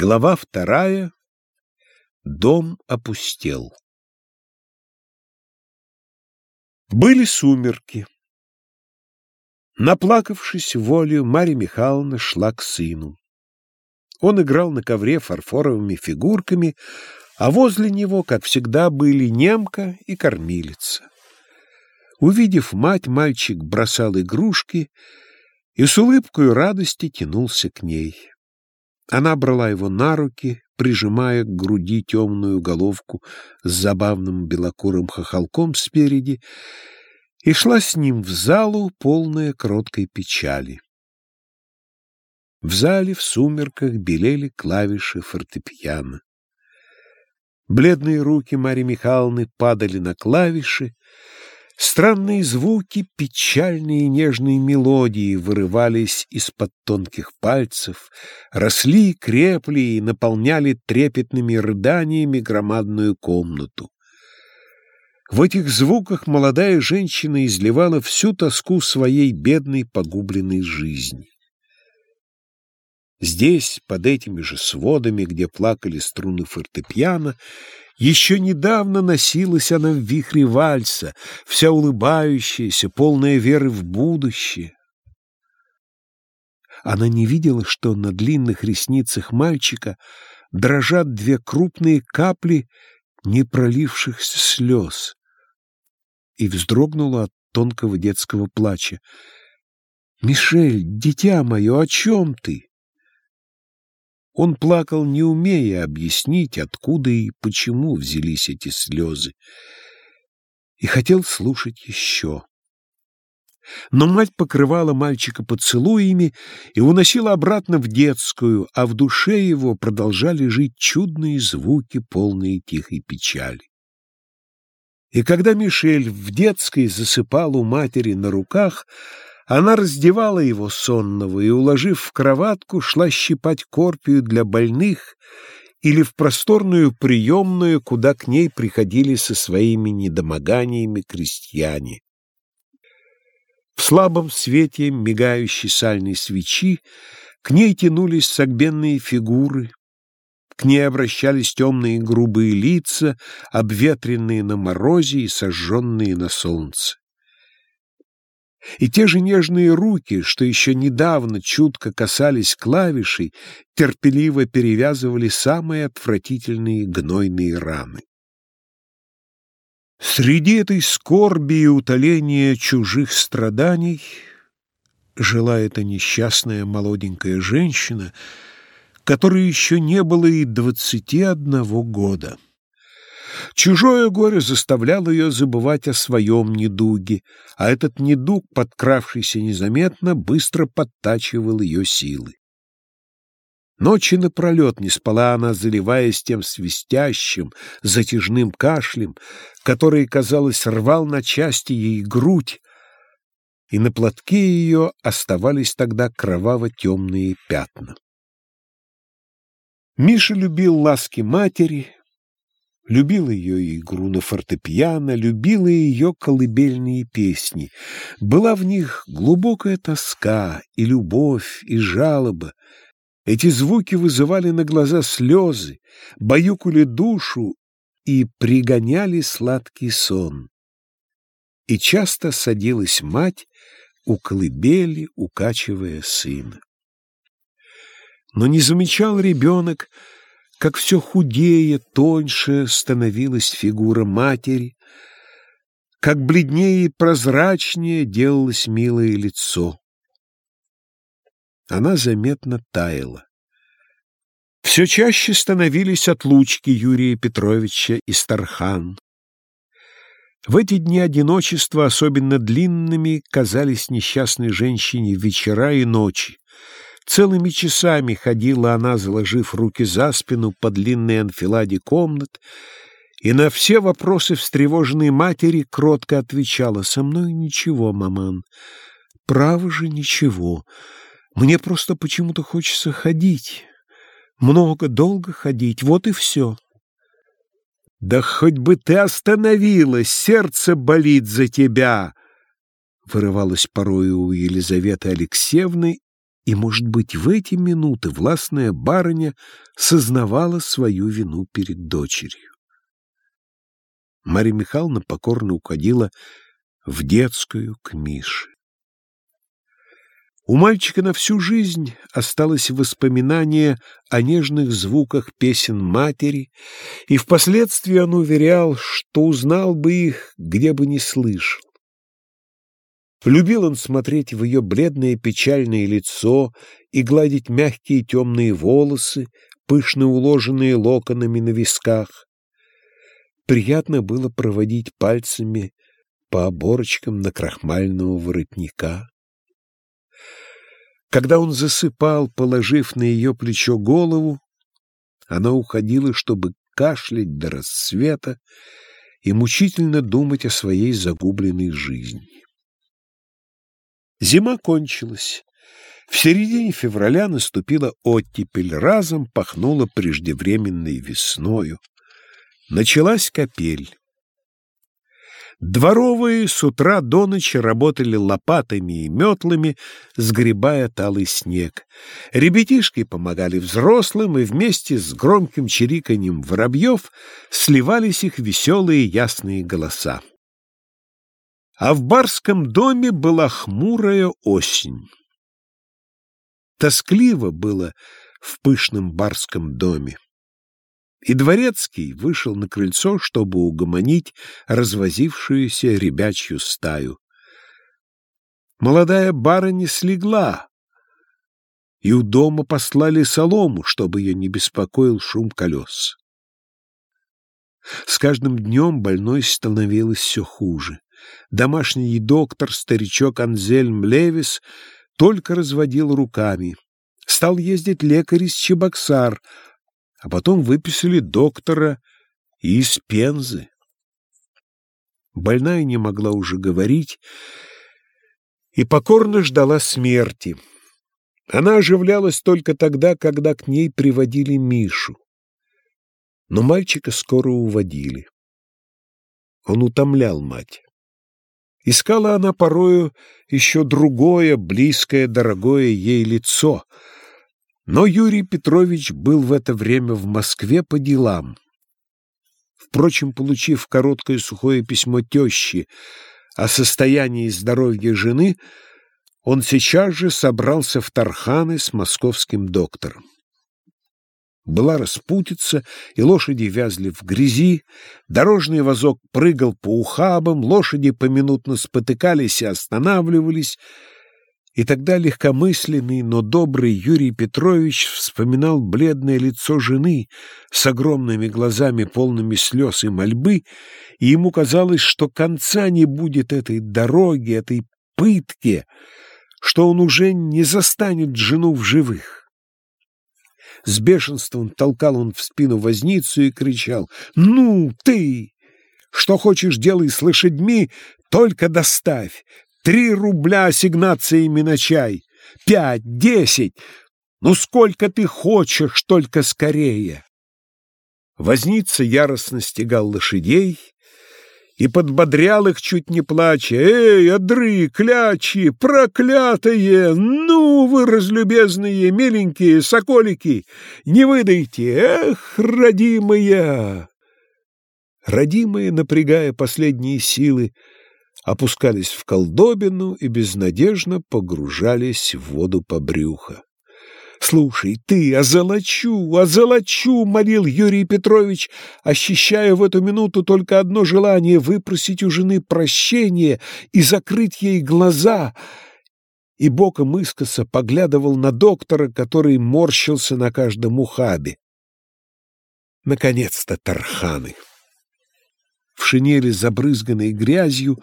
Глава вторая. Дом опустел. Были сумерки. Наплакавшись волю, Марья Михайловна шла к сыну. Он играл на ковре фарфоровыми фигурками, а возле него, как всегда, были немка и кормилица. Увидев мать, мальчик бросал игрушки и с улыбкой радости тянулся к ней. Она брала его на руки, прижимая к груди темную головку с забавным белокурым хохолком спереди, и шла с ним в залу, полная кроткой печали. В зале в сумерках белели клавиши фортепиано. Бледные руки Марьи Михайловны падали на клавиши, Странные звуки, печальные и нежные мелодии вырывались из-под тонких пальцев, росли, крепли и наполняли трепетными рыданиями громадную комнату. В этих звуках молодая женщина изливала всю тоску своей бедной погубленной жизни. Здесь, под этими же сводами, где плакали струны фортепиано, еще недавно носилась она в вихре вальса, вся улыбающаяся, полная веры в будущее. Она не видела, что на длинных ресницах мальчика дрожат две крупные капли не пролившихся слез, и вздрогнула от тонкого детского плача. «Мишель, дитя мое, о чем ты?» Он плакал, не умея объяснить, откуда и почему взялись эти слезы, и хотел слушать еще. Но мать покрывала мальчика поцелуями и уносила обратно в детскую, а в душе его продолжали жить чудные звуки, полные тихой печали. И когда Мишель в детской засыпал у матери на руках, она раздевала его сонного и, уложив в кроватку, шла щипать корпию для больных или в просторную приемную, куда к ней приходили со своими недомоганиями крестьяне. В слабом свете мигающей сальной свечи к ней тянулись согбенные фигуры, к ней обращались темные грубые лица, обветренные на морозе и сожженные на солнце. И те же нежные руки, что еще недавно чутко касались клавишей, терпеливо перевязывали самые отвратительные гнойные раны. Среди этой скорби и утоления чужих страданий жила эта несчастная молоденькая женщина, которой еще не было и двадцати одного года. Чужое горе заставляло ее забывать о своем недуге, а этот недуг, подкравшийся незаметно, быстро подтачивал ее силы. Ночи напролет не спала она, заливаясь тем свистящим, затяжным кашлем, который, казалось, рвал на части ей грудь, и на платке ее оставались тогда кроваво-темные пятна. Миша любил ласки матери, любил ее игру на фортепиано, любила ее колыбельные песни. Была в них глубокая тоска и любовь, и жалоба. Эти звуки вызывали на глаза слезы, баюкали душу и пригоняли сладкий сон. И часто садилась мать у колыбели, укачивая сына. Но не замечал ребенок, как все худее, тоньше становилась фигура матери, как бледнее и прозрачнее делалось милое лицо. Она заметно таяла. Все чаще становились отлучки Юрия Петровича и Стархан. В эти дни одиночества особенно длинными казались несчастной женщине вечера и ночи. Целыми часами ходила она, заложив руки за спину по длинной анфиладе комнат, и на все вопросы встревоженной матери кротко отвечала «Со мной ничего, маман, право же ничего, мне просто почему-то хочется ходить, много, долго ходить, вот и все». «Да хоть бы ты остановилась, сердце болит за тебя!» вырывалось порою у Елизаветы Алексеевны, И, может быть, в эти минуты властная барыня сознавала свою вину перед дочерью. Марья Михайловна покорно уходила в детскую к Мише. У мальчика на всю жизнь осталось воспоминание о нежных звуках песен матери, и впоследствии он уверял, что узнал бы их, где бы не слышал. Любил он смотреть в ее бледное печальное лицо и гладить мягкие темные волосы, пышно уложенные локонами на висках. Приятно было проводить пальцами по оборочкам на крахмального воротника. Когда он засыпал, положив на ее плечо голову, она уходила, чтобы кашлять до рассвета и мучительно думать о своей загубленной жизни. Зима кончилась. В середине февраля наступила оттепель, разом пахнула преждевременной весною. Началась капель. Дворовые с утра до ночи работали лопатами и метлами, сгребая талый снег. Ребятишки помогали взрослым, и вместе с громким чириканьем воробьев сливались их веселые ясные голоса. А в барском доме была хмурая осень. Тоскливо было в пышном барском доме. И дворецкий вышел на крыльцо, чтобы угомонить развозившуюся ребячью стаю. Молодая барыня слегла, и у дома послали солому, чтобы ее не беспокоил шум колес. С каждым днем больной становилось все хуже. Домашний доктор, старичок Анзельм Левис, только разводил руками. Стал ездить лекарь из Чебоксар — а потом выписали доктора из Пензы. Больная не могла уже говорить и покорно ждала смерти. Она оживлялась только тогда, когда к ней приводили Мишу. Но мальчика скоро уводили. Он утомлял мать. Искала она порою еще другое, близкое, дорогое ей лицо — но Юрий Петрович был в это время в Москве по делам. Впрочем, получив короткое сухое письмо тещи о состоянии здоровья жены, он сейчас же собрался в Тарханы с московским доктором. Была распутица, и лошади вязли в грязи, дорожный вазок прыгал по ухабам, лошади поминутно спотыкались и останавливались — и тогда легкомысленный, но добрый Юрий Петрович вспоминал бледное лицо жены с огромными глазами, полными слез и мольбы, и ему казалось, что конца не будет этой дороги, этой пытке, что он уже не застанет жену в живых. С бешенством толкал он в спину возницу и кричал «Ну, ты! Что хочешь, делай с лошадьми, только доставь! Три рубля ассигнациями на чай. Пять, десять. Ну сколько ты хочешь, только скорее. Возница яростно стегал лошадей и подбодрял их, чуть не плача. «Эй, одры, клячи, проклятые! Ну, вы, разлюбезные, миленькие соколики, не выдайте! Эх, родимые!» Родимые, напрягая последние силы, опускались в колдобину и безнадежно погружались в воду по брюхо. «Слушай, ты, озолочу, озолочу!» — молил Юрий Петрович, ощущая в эту минуту только одно желание — выпросить у жены прощения и закрыть ей глаза. И боком искоса поглядывал на доктора, который морщился на каждом ухабе. Наконец-то Тарханы! в шинели, забрызганной грязью,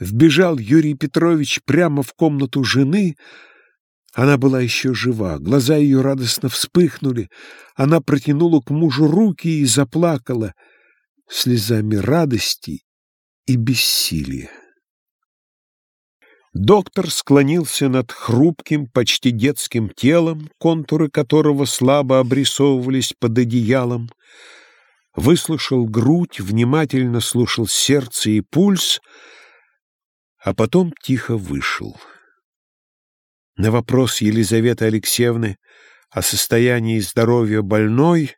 вбежал Юрий Петрович прямо в комнату жены. Она была еще жива, глаза ее радостно вспыхнули. Она протянула к мужу руки и заплакала слезами радости и бессилия. Доктор склонился над хрупким, почти детским телом, контуры которого слабо обрисовывались под одеялом выслушал грудь, внимательно слушал сердце и пульс, а потом тихо вышел. На вопрос Елизаветы Алексеевны о состоянии здоровья больной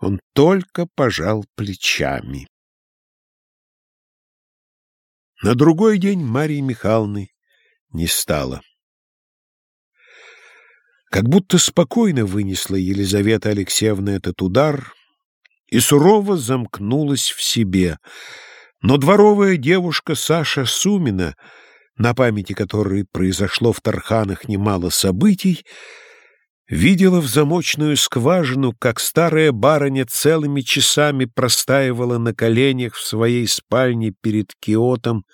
он только пожал плечами. На другой день Марии Михайловны не стало. Как будто спокойно вынесла Елизавета Алексеевна этот удар и сурово замкнулась в себе. Но дворовая девушка Саша Сумина, на памяти которой произошло в Тарханах немало событий, видела в замочную скважину, как старая барыня целыми часами простаивала на коленях в своей спальне перед киотом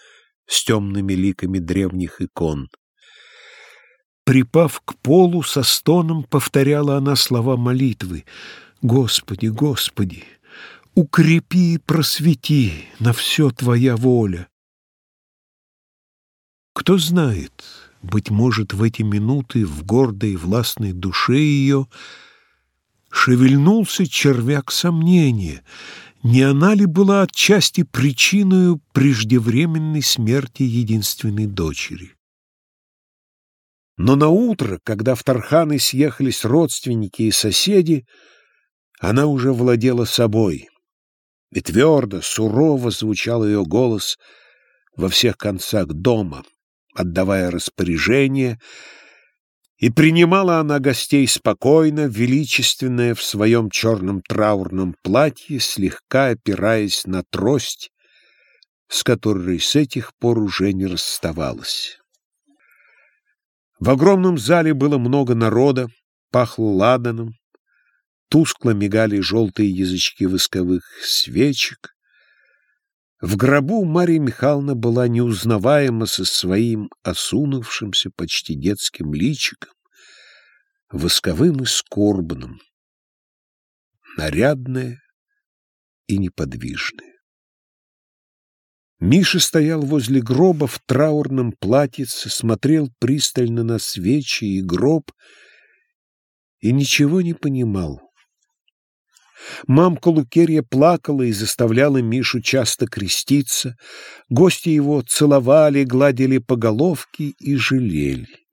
с темными ликами древних икон. Припав к полу, со стоном повторяла она слова молитвы. «Господи, Господи, укрепи и просвети, на все Твоя воля!» Кто знает, быть может, в эти минуты в гордой властной душе ее шевельнулся червяк сомнения, не она ли была отчасти причиной преждевременной смерти единственной дочери. Но на утро, когда в Тарханы съехались родственники и соседи, она уже владела собой. И твердо, сурово звучал ее голос во всех концах дома, отдавая распоряжение, и принимала она гостей спокойно, величественная в своем черном траурном платье, слегка опираясь на трость, с которой с этих пор уже не расставалась. В огромном зале было много народа, пахло ладаном, тускло мигали желтые язычки восковых свечек. В гробу Мария Михайловна была неузнаваема со своим осунувшимся почти детским личиком, восковым и скорбным, нарядная и неподвижная. Миша стоял возле гроба в траурном платьице, смотрел пристально на свечи и гроб и ничего не понимал. Мамка Лукерья плакала и заставляла Мишу часто креститься. Гости его целовали, гладили по головке и жалели.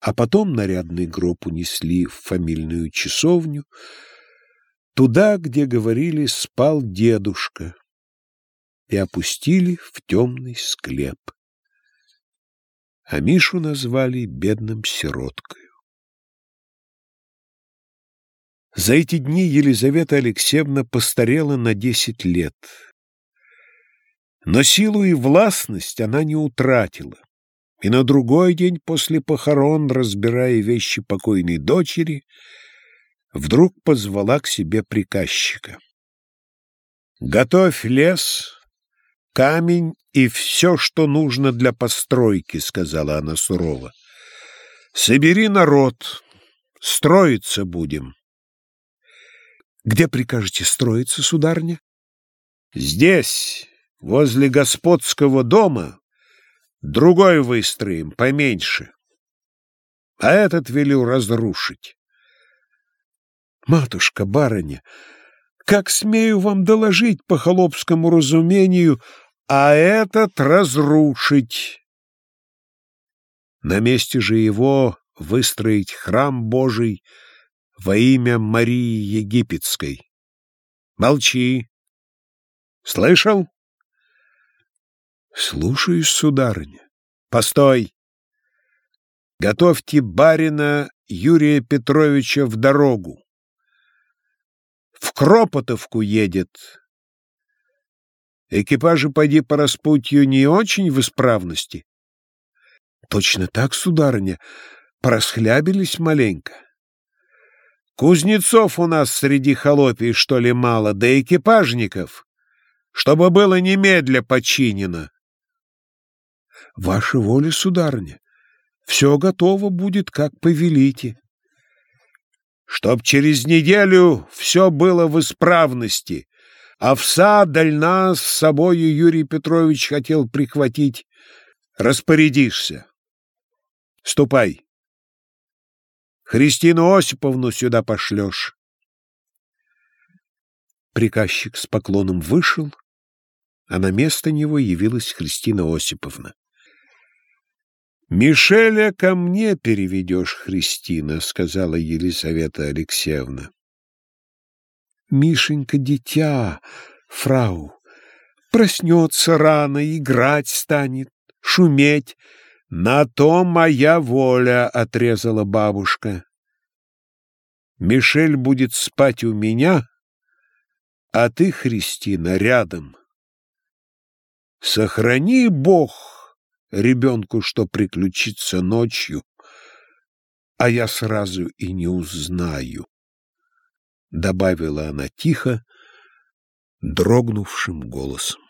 А потом нарядный гроб унесли в фамильную часовню, туда, где, говорили, спал дедушка, и опустили в темный склеп. А Мишу назвали бедным сироткой. За эти дни Елизавета Алексеевна постарела на десять лет. Но силу и властность она не утратила, и на другой день после похорон, разбирая вещи покойной дочери, вдруг позвала к себе приказчика. «Готовь лес, камень и все, что нужно для постройки», — сказала она сурово. «Собери народ, строиться будем». «Где прикажете строиться, сударня?» «Здесь, возле господского дома, другой выстроим, поменьше, а этот велю разрушить». «Матушка, барыня, как смею вам доложить по холопскому разумению, а этот разрушить. На месте же его выстроить храм Божий во имя Марии Египетской. Молчи. Слышал? Слушаюсь, сударыня. Постой. Готовьте барина Юрия Петровича в дорогу. В Кропотовку едет Экипажи, поди по распутью, не очень в исправности. Точно так, сударыня, просхлябились маленько. Кузнецов у нас среди холопий, что ли, мало, да экипажников, чтобы было немедля починено. Ваша воля, сударыня, все готово будет, как повелите. Чтоб через неделю все было в исправности, Овса дальна с собою Юрий Петрович хотел прихватить. Распорядишься. Ступай. Христину Осиповну сюда пошлешь. Приказчик с поклоном вышел, а на место него явилась Христина Осиповна. «Мишеля ко мне переведешь, Христина», — сказала Елисавета Алексеевна. «Мишенька, дитя, фрау, проснется рано, играть станет, шуметь. На то моя воля», — отрезала бабушка. «Мишель будет спать у меня, а ты, Христина, рядом. Сохрани Бог!» ребенку, что приключится ночью, а я сразу и не узнаю, — добавила она тихо, дрогнувшим голосом.